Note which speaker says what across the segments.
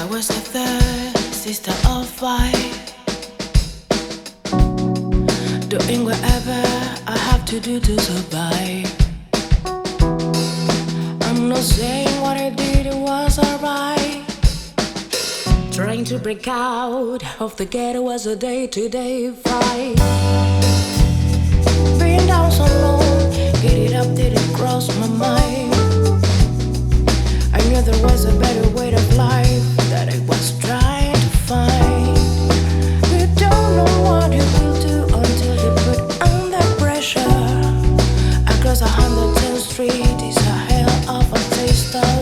Speaker 1: I was the third sister of five. Doing whatever I have to do to survive. I'm not saying what I did was alright. Trying to break out of the ghetto was a day to day fight. Being down so long, get it up didn't cross my mind. I knew there was a better a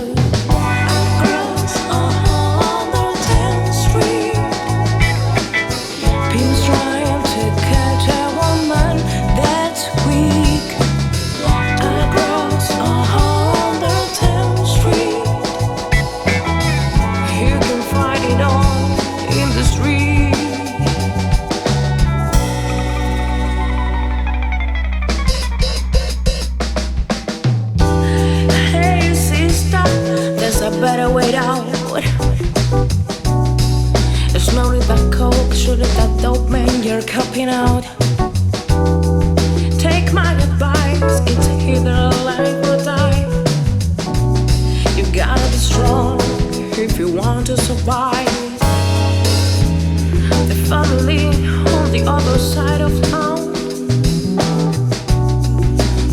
Speaker 1: shoot that dope man you're copying out. Take my advice, it's either alive or die. You gotta be strong if you want to survive. The family on the other side of town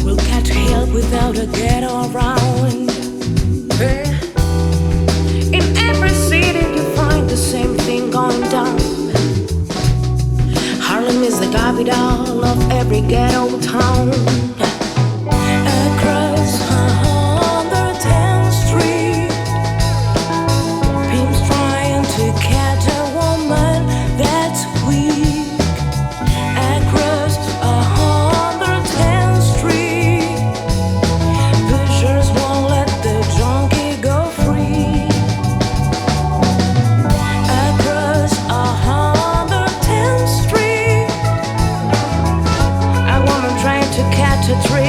Speaker 1: will catch hell without a ghetto around. Capital of every ghetto town.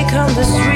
Speaker 1: Trick on the street.